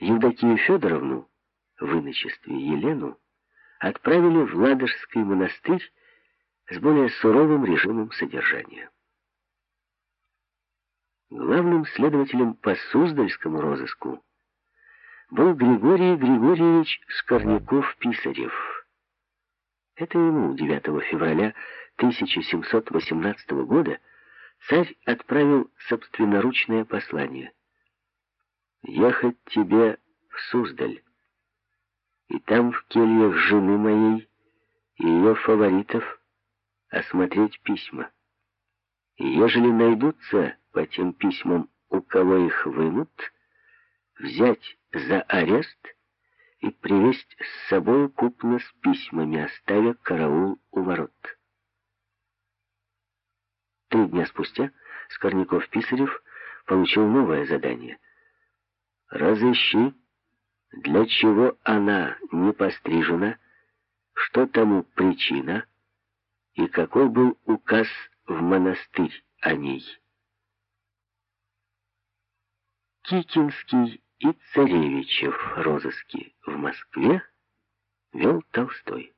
Евдокию Федоровну, в иночестве Елену, отправили в Ладожский монастырь с более суровым режимом содержания. Главным следователем по Суздальскому розыску был Григорий Григорьевич Скорняков-Писарев. Это ему 9 февраля 1718 года царь отправил собственноручное послание. «Ехать тебе в Суздаль, и там в кельях жены моей и ее фаворитов осмотреть письма. И ежели найдутся по тем письмам, у кого их вынут, взять за арест и привезть с собой купно с письмами, оставя караул у ворот. Три дня спустя Скорняков-Писарев получил новое задание. «Разыщи, для чего она не пострижена, что тому причина и какой был указ в монастырь о ней». Кикинский и царевичев розыски в Москве вел Толстой.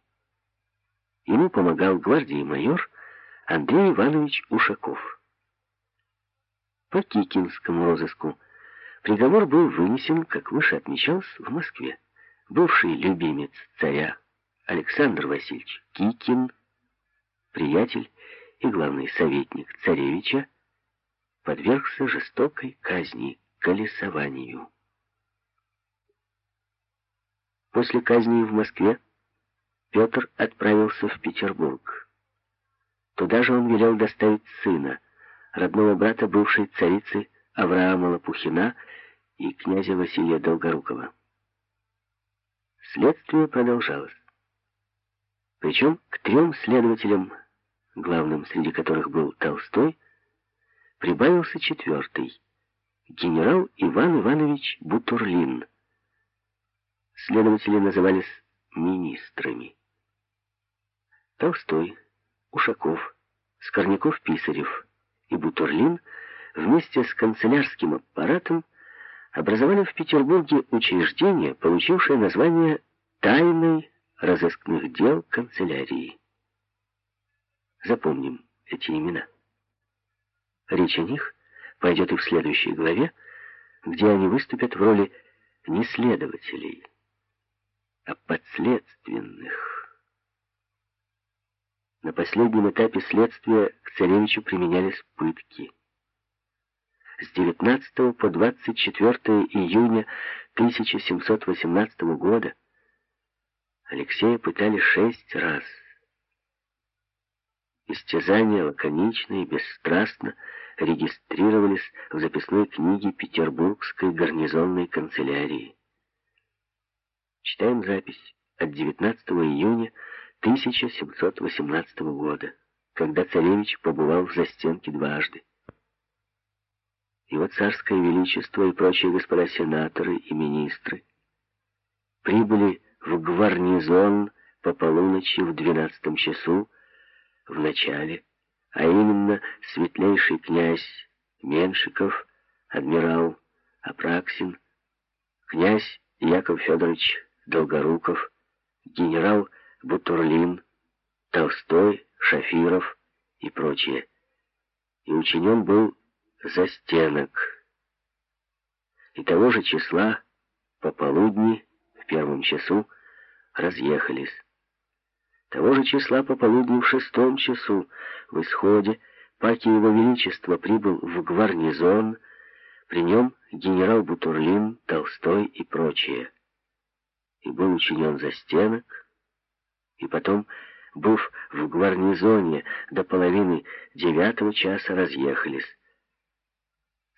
Ему помогал гвардии майор Андрей Иванович Ушаков. По Кикинскому розыску приговор был вынесен, как выше отмечалось, в Москве. Бывший любимец царя Александр Васильевич Кикин, приятель и главный советник царевича, подвергся жестокой казни колесованию. После казни в Москве Петр отправился в Петербург. Туда же он велел доставить сына, родного брата бывшей царицы Авраама Лопухина и князя Василия Долгорукова. Следствие продолжалось. Причем к трем следователям, главным среди которых был Толстой, прибавился четвертый, генерал Иван Иванович Бутурлин, Следователи назывались министрами. Толстой, Ушаков, Скорняков-Писарев и Бутурлин вместе с канцелярским аппаратом образовали в Петербурге учреждение, получившее название «Тайной разыскных дел канцелярии». Запомним эти имена. Речь о них пойдет и в следующей главе, где они выступят в роли не следователей, а подследственных. На последнем этапе следствия к царевичу применялись пытки. С 19 по 24 июня 1718 года Алексея пытали шесть раз. Истязания лаконично и бесстрастно регистрировались в записной книге Петербургской гарнизонной канцелярии. Читаем запись от 19 июня 1718 года, когда царевич побывал в застенке дважды. Его царское величество и прочие господа сенаторы и министры прибыли в Гварнизон по полуночи в двенадцатом часу в начале, а именно светлейший князь Меншиков, адмирал Апраксин, князь Яков Федорович Долгоруков, генерал Бутурлин, Толстой, Шафиров и прочие. И учинен был застенок. И того же числа по полудни в первом часу разъехались. Того же числа по полудню в шестом часу в исходе Паки Его Величества прибыл в Гварнизон, при нем генерал Бутурлин, Толстой и прочие и был учинен за стенок, и потом, быв в гарнизоне до половины девятого часа, разъехались.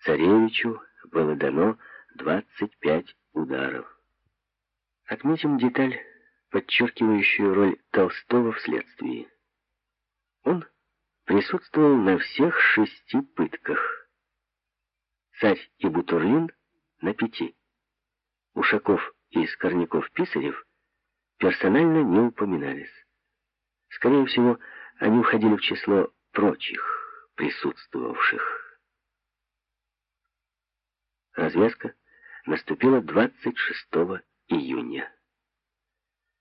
Царевичу было дано 25 ударов. Отметим деталь, подчеркивающую роль Толстого в следствии. Он присутствовал на всех шести пытках. Царь и Бутурлин на пяти. Ушаков и Скорняков-Писарев персонально не упоминались. Скорее всего, они входили в число прочих присутствовавших. Развязка наступила 26 июня.